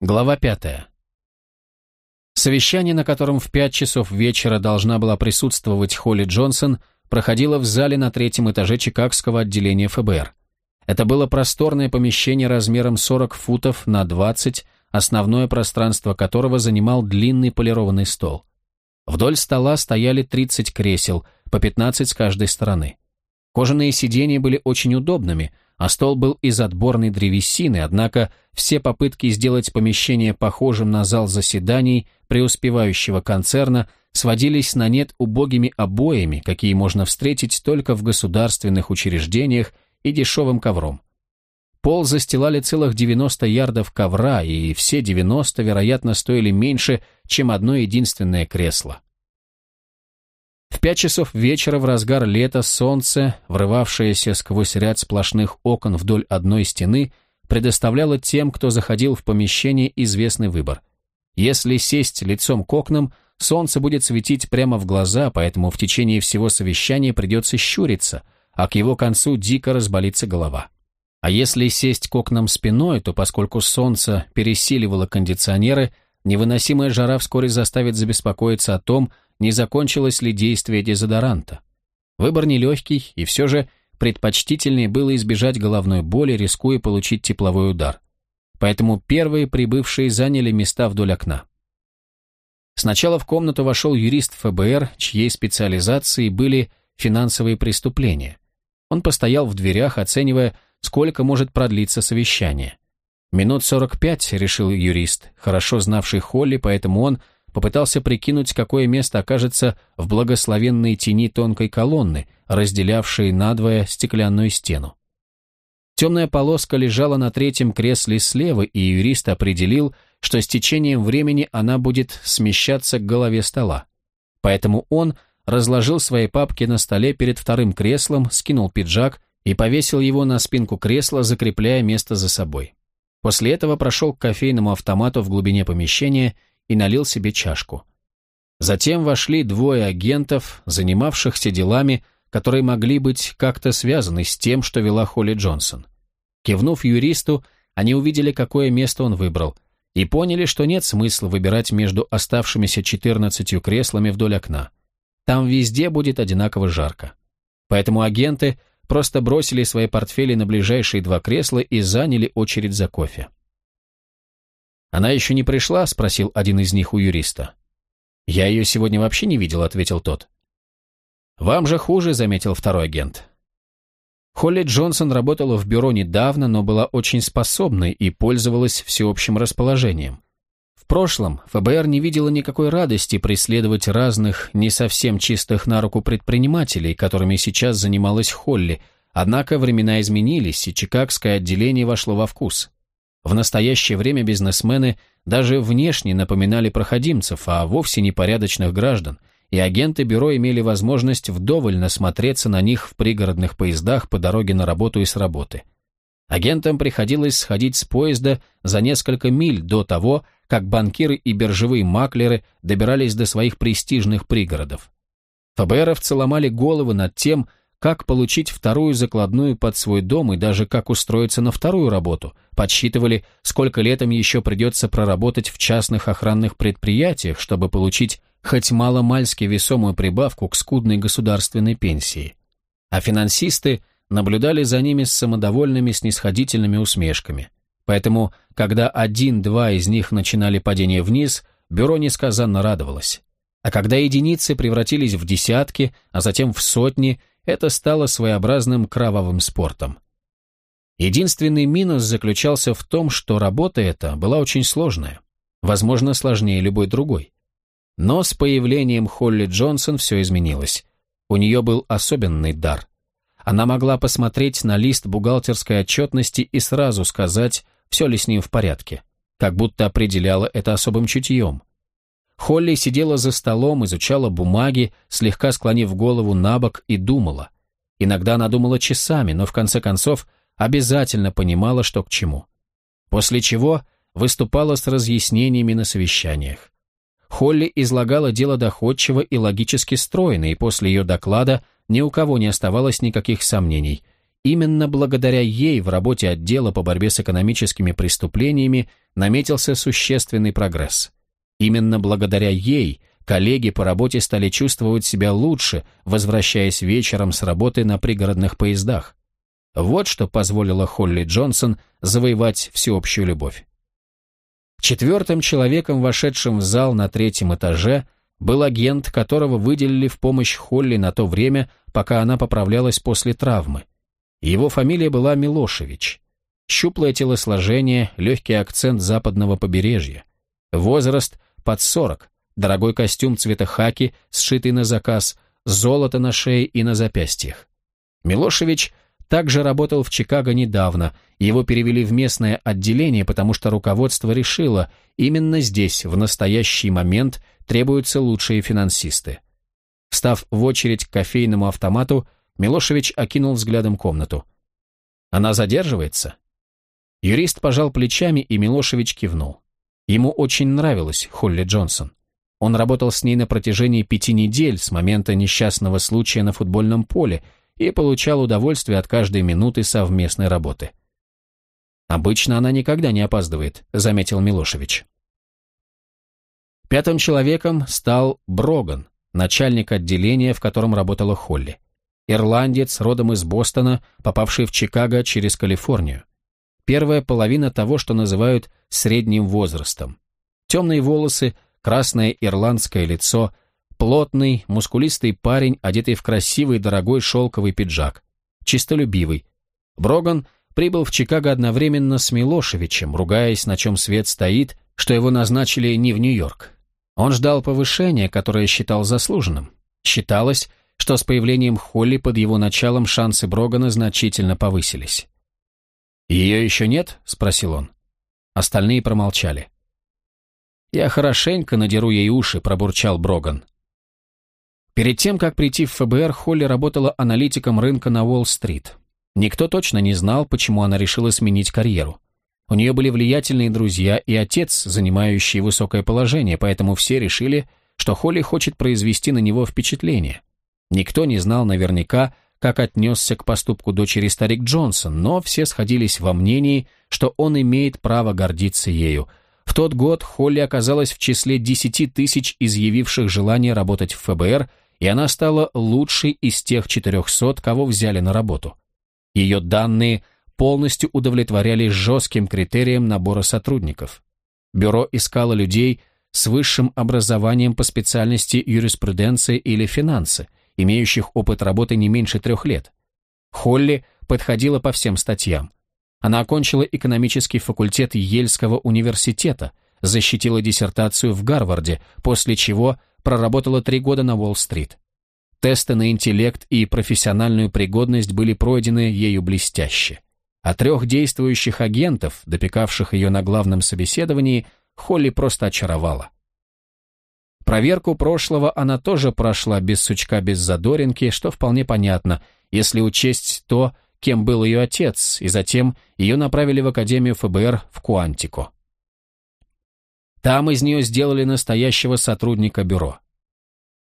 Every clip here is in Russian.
Глава пятая. Совещание, на котором в пять часов вечера должна была присутствовать Холли Джонсон, проходило в зале на третьем этаже Чикагского отделения ФБР. Это было просторное помещение размером 40 футов на 20, основное пространство которого занимал длинный полированный стол. Вдоль стола стояли 30 кресел, по 15 с каждой стороны. Кожаные сиденья были очень удобными – а стол был из отборной древесины, однако все попытки сделать помещение похожим на зал заседаний преуспевающего концерна сводились на нет убогими обоями, какие можно встретить только в государственных учреждениях и дешевым ковром. Пол застилали целых 90 ярдов ковра, и все 90, вероятно, стоили меньше, чем одно единственное кресло. Пять часов вечера в разгар лета солнце, врывавшееся сквозь ряд сплошных окон вдоль одной стены, предоставляло тем, кто заходил в помещение, известный выбор. Если сесть лицом к окнам, солнце будет светить прямо в глаза, поэтому в течение всего совещания придется щуриться, а к его концу дико разболится голова. А если сесть к окнам спиной, то поскольку солнце пересиливало кондиционеры, невыносимая жара вскоре заставит забеспокоиться о том, не закончилось ли действие дезодоранта. Выбор нелегкий, и все же предпочтительнее было избежать головной боли, рискуя получить тепловой удар. Поэтому первые прибывшие заняли места вдоль окна. Сначала в комнату вошел юрист ФБР, чьей специализацией были финансовые преступления. Он постоял в дверях, оценивая, сколько может продлиться совещание. Минут 45, решил юрист, хорошо знавший Холли, поэтому он попытался прикинуть, какое место окажется в благословенной тени тонкой колонны, разделявшей надвое стеклянную стену. Темная полоска лежала на третьем кресле слева, и юрист определил, что с течением времени она будет смещаться к голове стола. Поэтому он разложил свои папки на столе перед вторым креслом, скинул пиджак и повесил его на спинку кресла, закрепляя место за собой. После этого прошел к кофейному автомату в глубине помещения и налил себе чашку. Затем вошли двое агентов, занимавшихся делами, которые могли быть как-то связаны с тем, что вела Холли Джонсон. Кивнув юристу, они увидели, какое место он выбрал, и поняли, что нет смысла выбирать между оставшимися 14 креслами вдоль окна. Там везде будет одинаково жарко. Поэтому агенты просто бросили свои портфели на ближайшие два кресла и заняли очередь за кофе. «Она еще не пришла?» – спросил один из них у юриста. «Я ее сегодня вообще не видел», – ответил тот. «Вам же хуже», – заметил второй агент. Холли Джонсон работала в бюро недавно, но была очень способной и пользовалась всеобщим расположением. В прошлом ФБР не видела никакой радости преследовать разных, не совсем чистых на руку предпринимателей, которыми сейчас занималась Холли, однако времена изменились, и чикагское отделение вошло во вкус. В настоящее время бизнесмены даже внешне напоминали проходимцев, а вовсе не порядочных граждан, и агенты бюро имели возможность вдоволь насмотреться на них в пригородных поездах по дороге на работу и с работы. Агентам приходилось сходить с поезда за несколько миль до того, как банкиры и биржевые маклеры добирались до своих престижных пригородов. ФБРовцы ломали головы над тем, как получить вторую закладную под свой дом и даже как устроиться на вторую работу, подсчитывали, сколько летом еще придется проработать в частных охранных предприятиях, чтобы получить хоть мало-мальски весомую прибавку к скудной государственной пенсии. А финансисты наблюдали за ними с самодовольными снисходительными усмешками. Поэтому, когда один-два из них начинали падение вниз, бюро несказанно радовалось. А когда единицы превратились в десятки, а затем в сотни, это стало своеобразным кровавым спортом. Единственный минус заключался в том, что работа эта была очень сложная, возможно, сложнее любой другой. Но с появлением Холли Джонсон все изменилось. У нее был особенный дар. Она могла посмотреть на лист бухгалтерской отчетности и сразу сказать, все ли с ним в порядке, как будто определяла это особым чутьем. Холли сидела за столом, изучала бумаги, слегка склонив голову на бок и думала. Иногда она думала часами, но в конце концов обязательно понимала, что к чему. После чего выступала с разъяснениями на совещаниях. Холли излагала дело доходчиво и логически стройно, и после ее доклада ни у кого не оставалось никаких сомнений. именно благодаря ей в работе отдела по борьбе с экономическими преступлениями наметился существенный прогресс. Именно благодаря ей коллеги по работе стали чувствовать себя лучше, возвращаясь вечером с работы на пригородных поездах. Вот что позволило Холли Джонсон завоевать всеобщую любовь. Четвертым человеком, вошедшим в зал на третьем этаже, был агент, которого выделили в помощь Холли на то время, пока она поправлялась после травмы. Его фамилия была Милошевич. Щуплое телосложение, легкий акцент западного побережья. Возраст под 40, дорогой костюм цвета хаки, сшитый на заказ, золото на шее и на запястьях. Милошевич также работал в Чикаго недавно, его перевели в местное отделение, потому что руководство решило, именно здесь, в настоящий момент, требуются лучшие финансисты. Встав в очередь к кофейному автомату, Милошевич окинул взглядом комнату. «Она задерживается?» Юрист пожал плечами, и Милошевич кивнул. Ему очень нравилась Холли Джонсон. Он работал с ней на протяжении пяти недель с момента несчастного случая на футбольном поле и получал удовольствие от каждой минуты совместной работы. «Обычно она никогда не опаздывает», — заметил Милошевич. Пятым человеком стал Броган, начальник отделения, в котором работала Холли. Ирландец, родом из Бостона, попавший в Чикаго через Калифорнию. Первая половина того, что называют средним возрастом. Темные волосы, красное ирландское лицо, плотный, мускулистый парень, одетый в красивый дорогой шелковый пиджак. Чистолюбивый. Броган прибыл в Чикаго одновременно с Милошевичем, ругаясь, на чем свет стоит, что его назначили не в Нью-Йорк. Он ждал повышения, которое считал заслуженным. Считалось, что с появлением Холли под его началом шансы Брогана значительно повысились. «Ее еще нет?» — спросил он. Остальные промолчали. «Я хорошенько надеру ей уши», — пробурчал Броган. Перед тем, как прийти в ФБР, Холли работала аналитиком рынка на Уолл-стрит. Никто точно не знал, почему она решила сменить карьеру. У нее были влиятельные друзья и отец, занимающий высокое положение, поэтому все решили, что Холли хочет произвести на него впечатление. Никто не знал наверняка, как отнесся к поступку дочери старик Джонсон, но все сходились во мнении, что он имеет право гордиться ею. В тот год Холли оказалась в числе 10 тысяч изъявивших желание работать в ФБР, и она стала лучшей из тех 400, кого взяли на работу. Ее данные – полностью удовлетворяли жестким критериям набора сотрудников. Бюро искало людей с высшим образованием по специальности юриспруденции или финансы, имеющих опыт работы не меньше трех лет. Холли подходила по всем статьям. Она окончила экономический факультет Ельского университета, защитила диссертацию в Гарварде, после чего проработала три года на Уолл-стрит. Тесты на интеллект и профессиональную пригодность были пройдены ею блестяще. А трех действующих агентов, допекавших ее на главном собеседовании, Холли просто очаровала. Проверку прошлого она тоже прошла без сучка, без задоринки, что вполне понятно, если учесть то, кем был ее отец, и затем ее направили в Академию ФБР в Куантико. Там из нее сделали настоящего сотрудника бюро.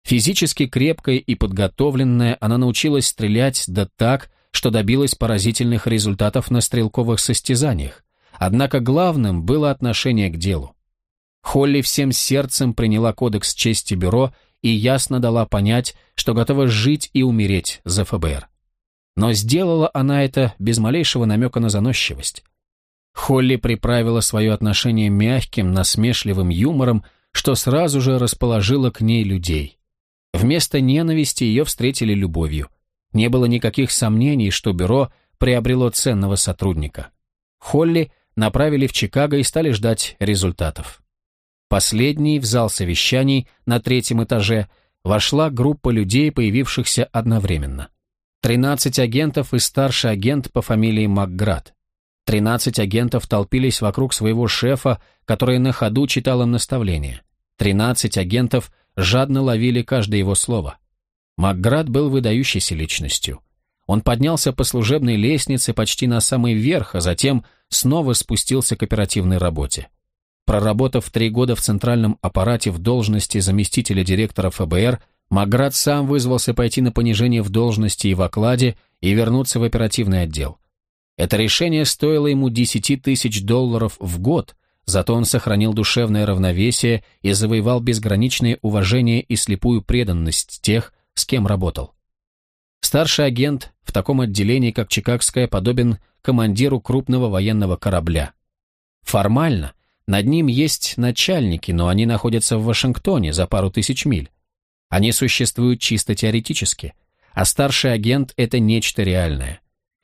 Физически крепкая и подготовленная, она научилась стрелять да так, что добилась поразительных результатов на стрелковых состязаниях. Однако главным было отношение к делу. Холли всем сердцем приняла кодекс чести бюро и ясно дала понять, что готова жить и умереть за ФБР. Но сделала она это без малейшего намека на заносчивость. Холли приправила свое отношение мягким, насмешливым юмором, что сразу же расположило к ней людей. Вместо ненависти ее встретили любовью – не было никаких сомнений, что бюро приобрело ценного сотрудника. Холли направили в Чикаго и стали ждать результатов. Последний в зал совещаний на третьем этаже вошла группа людей, появившихся одновременно. 13 агентов и старший агент по фамилии Макград. 13 агентов толпились вокруг своего шефа, который на ходу читал им наставления. 13 агентов жадно ловили каждое его слово. Макград был выдающейся личностью. Он поднялся по служебной лестнице почти на самый верх, а затем снова спустился к оперативной работе. Проработав три года в центральном аппарате в должности заместителя директора ФБР, Маград сам вызвался пойти на понижение в должности и в окладе и вернуться в оперативный отдел. Это решение стоило ему 10 тысяч долларов в год, зато он сохранил душевное равновесие и завоевал безграничное уважение и слепую преданность тех, с кем работал. Старший агент в таком отделении, как Чикагская, подобен командиру крупного военного корабля. Формально над ним есть начальники, но они находятся в Вашингтоне за пару тысяч миль. Они существуют чисто теоретически, а старший агент – это нечто реальное.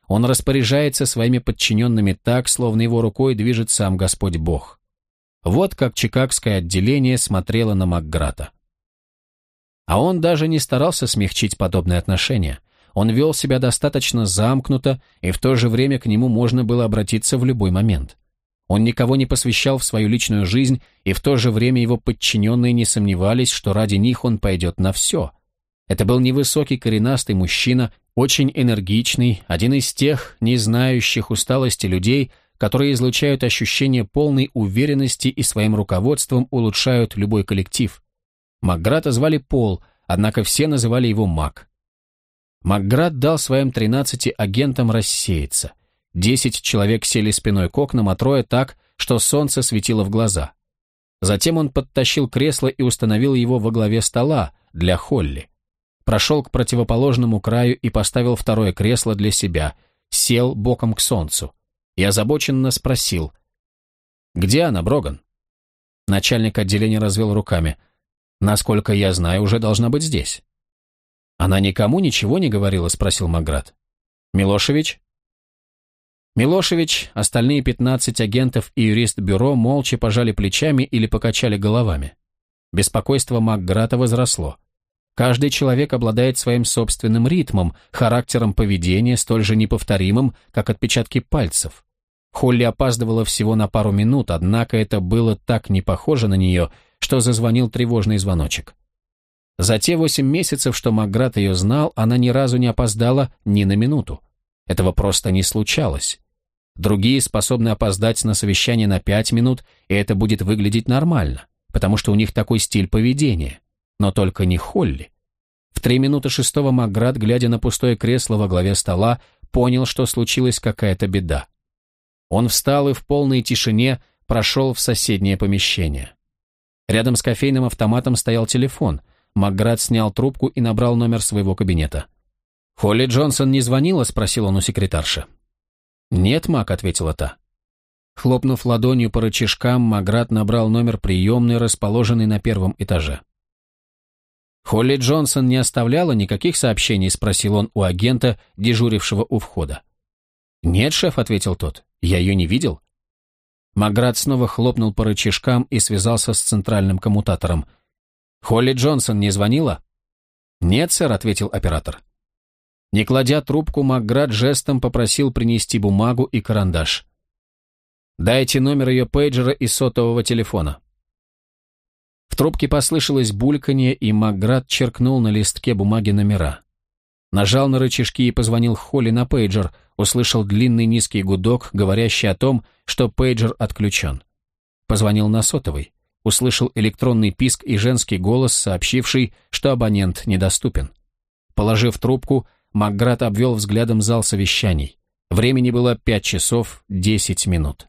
Он распоряжается своими подчиненными так, словно его рукой движет сам Господь Бог. Вот как Чикагское отделение смотрело на Макграта. А он даже не старался смягчить подобные отношения. Он вел себя достаточно замкнуто, и в то же время к нему можно было обратиться в любой момент. Он никого не посвящал в свою личную жизнь, и в то же время его подчиненные не сомневались, что ради них он пойдет на все. Это был невысокий коренастый мужчина, очень энергичный, один из тех, не знающих усталости людей, которые излучают ощущение полной уверенности и своим руководством улучшают любой коллектив. Макграта звали Пол, однако все называли его Мак. Макград дал своим 13 агентам рассеяться – Десять человек сели спиной к окнам, а трое так, что солнце светило в глаза. Затем он подтащил кресло и установил его во главе стола для Холли. Прошел к противоположному краю и поставил второе кресло для себя, сел боком к солнцу. И озабоченно спросил, «Где она, Броган?» Начальник отделения развел руками. «Насколько я знаю, уже должна быть здесь». «Она никому ничего не говорила?» — спросил Маград. «Милошевич?» Милошевич, остальные 15 агентов и юрист бюро молча пожали плечами или покачали головами. Беспокойство Макграта возросло. Каждый человек обладает своим собственным ритмом, характером поведения, столь же неповторимым, как отпечатки пальцев. Холли опаздывала всего на пару минут, однако это было так не похоже на нее, что зазвонил тревожный звоночек. За те восемь месяцев, что Макград ее знал, она ни разу не опоздала ни на минуту. Этого просто не случалось. Другие способны опоздать на совещание на пять минут, и это будет выглядеть нормально, потому что у них такой стиль поведения. Но только не Холли. В три минуты шестого Макград, глядя на пустое кресло во главе стола, понял, что случилась какая-то беда. Он встал и в полной тишине прошел в соседнее помещение. Рядом с кофейным автоматом стоял телефон. Макград снял трубку и набрал номер своего кабинета. «Холли Джонсон не звонила?» – спросил он у секретарши. «Нет, Мак», — ответила та. Хлопнув ладонью по рычажкам, Маград набрал номер приемной, расположенный на первом этаже. «Холли Джонсон не оставляла никаких сообщений?» — спросил он у агента, дежурившего у входа. «Нет, шеф», — ответил тот, — «я ее не видел». Маград снова хлопнул по рычажкам и связался с центральным коммутатором. «Холли Джонсон не звонила?» «Нет, сэр», — ответил оператор. Не кладя трубку, Макград жестом попросил принести бумагу и карандаш. «Дайте номер ее пейджера и сотового телефона». В трубке послышалось бульканье, и Макград черкнул на листке бумаги номера. Нажал на рычажки и позвонил Холли на пейджер, услышал длинный низкий гудок, говорящий о том, что пейджер отключен. Позвонил на сотовый, услышал электронный писк и женский голос, сообщивший, что абонент недоступен. Положив трубку, Макград обвел взглядом зал совещаний. Времени было пять часов десять минут.